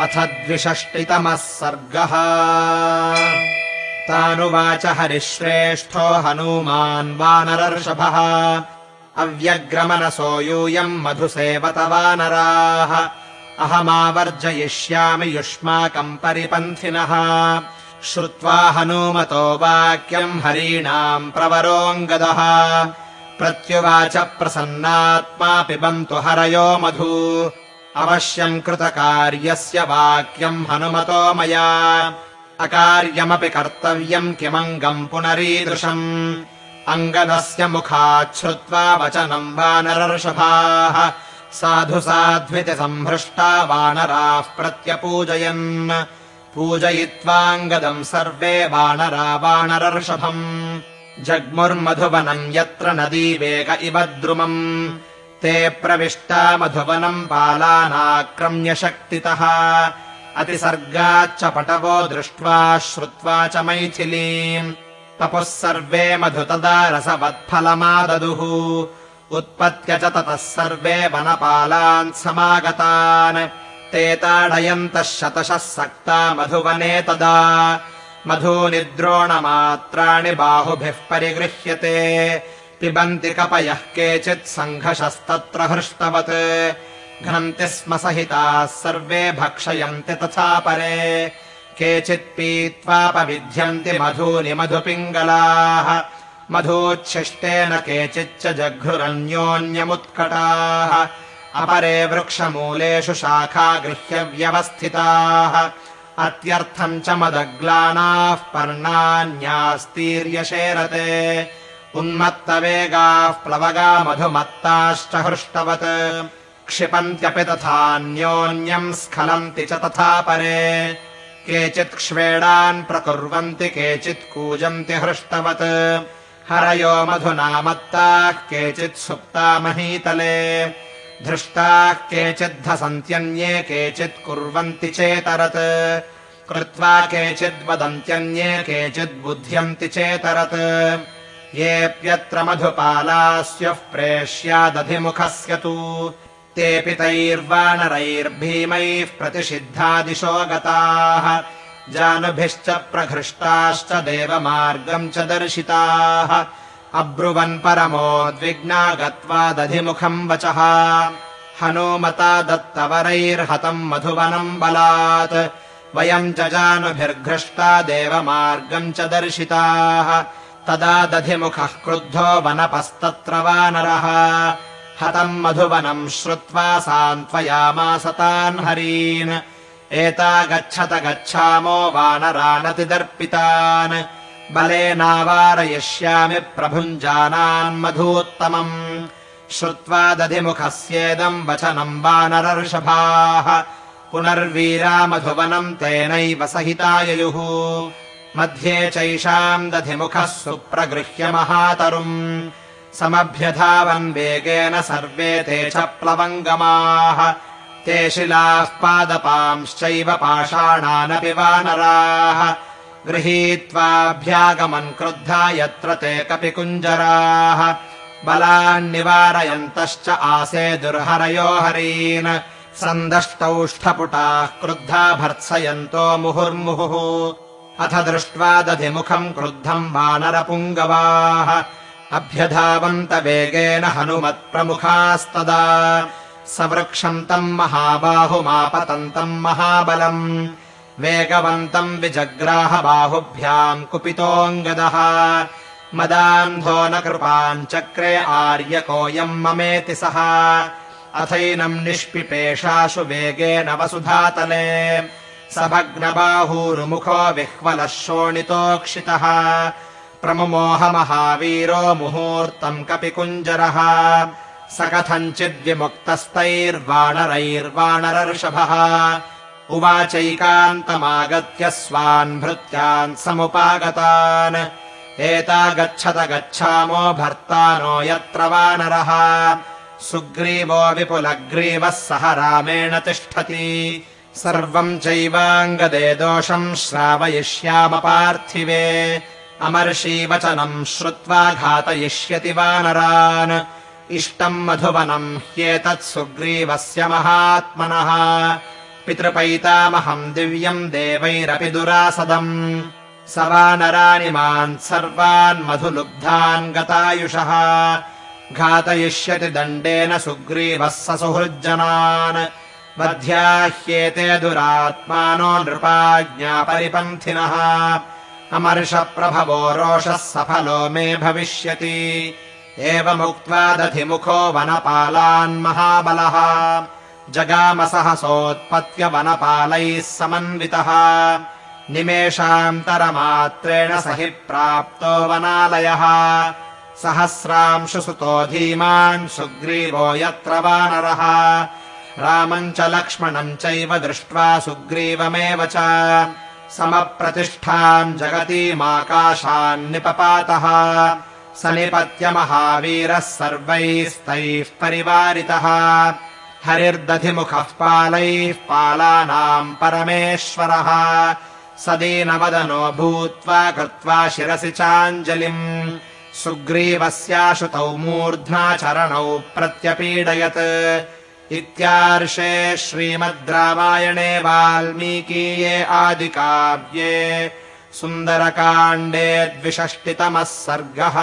अथ द्विषष्टितमः सर्गः। तानुवाच हरिश्रेष्ठो हनूमान् वानरर्षभः। अव्यग्रमनसो यूयम् मधुसेवत वानराः अहमावर्जयिष्यामि युष्माकम् परिपन्थिनः। श्रुत्वा हनूमतो वाक्यम् हरीणाम् प्रवरोऽङ्गदः। प्रत्युवाच प्रसन्नात्मा पिबन्तु हरयो मधु अवश्यम् कृतकार्यस्य वाक्यम् हनुमतो मया। अकार्यमपि कर्तव्यम् किमङ्गम् पुनरीदृशम्। अङ्गदस्य मुखात् श्रुत्वा वचनम् वानरर्षभाः। साधु साध्विति सम्भृष्टा वानराः प्रत्यपूजयन्। पूजयित्वाङ्गदम् सर्वे वानरा वानरर्षभम्। जग्मुर्मधुवनम् यत्र नदी वेग इव द्रुमम् ते प्रविष्टा मधुवनम् पालानाक्रम्य शक्तितः। अतिसर्गाच्च पटवो दृष्ट्वा श्रुत्वा च मैथिलीम्। तपुः सर्वे मधु तदा रसवत्फलमाददुः। उत्पत्य च ततः सर्वे वनपालान् समागतान्। ते ताडयन्तः शतशः सक्ता मधुवने तदा। मधूनिद्रोणमात्राणि बाहुभिः परिगृह्यते पिबन्ति कपयः केचित् सङ्घषस्तत्र हृष्टवत्। घ्नन्ति स्म सहिताः सर्वे भक्षयन्ति तथा परे। केचित् पीत्वापविध्यन्ति मधूनि मधुपिङ्गलाः। मधूच्छिष्टेन केचिच्च जघ्रुरन्योन्यमुत्कटाः। अपरे वृक्षमूलेषु शाखा व्यवस्थिताः अत्यर्थम् च मदग्लानाः पर्णान्यास्तीर्यशेरते उन्मत्तवेगाः प्लवगा मधुमत्ताश्च हृष्टवत् क्षिपन्त्यपि तथान्योन्यम् स्खलन्ति च तथा परे। केचित् क्ष्वेडान् प्रकुर्वन्ति केचित् कूजन्ति हृष्टवत्। हरयो मधुना मत्ताः केचित् सुप्ता महीतले। धृष्टाः केचिद्धसन्त्यन्ये केचित् कुर्वन्ति चेतरत्। कृत्वा केचिद्वदन्त्यन्ये केचिद्बुध्यन्ति चेतरत् येऽप्यत्र मधुपाला स्युः प्रेष्यादधिमुखस्य तु। तेऽपि तैर्वानरैर्भीमैः प्रतिषिद्धादिशो गताः। जानुभिश्च प्रघृष्टाश्च देवमार्गम् च दर्शिताः। अब्रुवन् परमोद्विग्ना गत्वा दधिमुखम् वचः। हनूमता दत्तवरैर्हतम् मधुवनम् बलात्। वयम् च जानुभिर्घृष्टा देवमार्गम् च दर्शिताः तदा दधिमुखः क्रुद्धो वनपस्तत्र वानरः हतम् मधुवनम् श्रुत्वा सान्त्वयामास तान् हरीन्। एता गच्छत गच्छामो वानरानतिदर्पितान्। बलेनावारयिष्यामि प्रभुञ्जानान् मधूत्तमम्। श्रुत्वा दधिमुखस्येदम् वचनम् वानरर्षभाः। पुनर्वीरा मधुवनम् तेनैव सहिताययुः मध्ये चैषाम् दधिमुखः सुप्रगृह्य महातरुम्। समभ्यधावन् वेगेन सर्वे ते च प्लवङ्गमाः। ते शिलाः पादपांश्चैव पाषाणानपि वानराः गृहीत्वाभ्यागमन् क्रुद्धा यत्र ते कपि कुञ्जराः। बलान्निवारयन्तश्च आसे दुर्हरयो हरीन्। सन्दष्टौष्ठपुटाः क्रुद्धा भर्त्सयन्तो मुहुर्मुहुः अथ दृष्ट्वा दधिमुखम् क्रुद्धम् वानरपुङ्गवाः। अभ्यधावन्त वेगेन हनुमत्प्रमुखास्तदा। सवृक्षम् तम् महाबाहुमापतन्तम् महाबलम्। वेगवन्तम् विजग्राह बाहुभ्याम् कुपितोऽङ्गदः। मदान्धो न कृपाञ्चक्रे आर्यकोऽयम् ममेति सः। अथैनम् निष्पिपेषाशु वेगेन वसुधातले स भग्नबाहूरुमुखो विह्वलः शोणितोक्षितः। प्रमुमोह महावीरो मुहूर्तम् कपिकुञ्जरः। स कथञ्चिद्विमुक्तस्तैर्वाणरैर्वाणरर्षभः उवाचैकान्तमागत्य स्वान् भृत्यान् समुपागतान्। एता गच्छत गच्छामो भर्तानो यत्र वानरः। सुग्रीवो विपुलग्रीवः सह रामेण तिष्ठति सर्वम् चैवाङ्गदे दोषम् श्रावयिष्यामपार्थिवे अमर्षीवचनम् श्रुत्वा घातयिष्यति वानरान्। इष्टम् मधुवनम् ह्येतत् सुग्रीवस्य महात्मनः। पितृपैतामहम् दिव्यम् देवैरपि दुरासदम्। स वानराणिमान् सर्वान् मधुलुब्धान् गतायुषः। घातयिष्यति दण्डेन सुग्रीवः स सुहृज्जनान् वध्याह्येते दुरात्मानो नृपाज्ञापरिपन्थिनः अमर्षप्रभवो रोषः सफलो मे भविष्यति। एवमुक्त्वा दधिमुखो वनपालान् महाबलः। जगामसहसोत्पत्य वनपालैः समन्वितः। निमेषान्तरमात्रेण स हि प्राप्तो वनालयः। सहस्रांशुसुतो धीमान् सुग्रीवो यत्र वानरः रामम् च लक्ष्मणम् चैव दृष्ट्वा सुग्रीवमेव च समप्रतिष्ठाम् जगतीमाकाशान्निपपातः स निपत्य महावीरः सर्वैस्तैः परिवारितः। हरिर्दधिमुखः पालैः पालानाम् परमेश्वरः। सदीनवदनो भूत्वा कृत्वा शिरसि चाञ्जलिम्। सुग्रीवस्याशुतौ मूर्ध्ना चरणौ प्रत्यपीडयत् इत्यार्षे श्रीमद् रामायणे वाल्मीकीये आदिकाव्ये सुन्दरकाण्डे द्विषष्टितमः सर्गः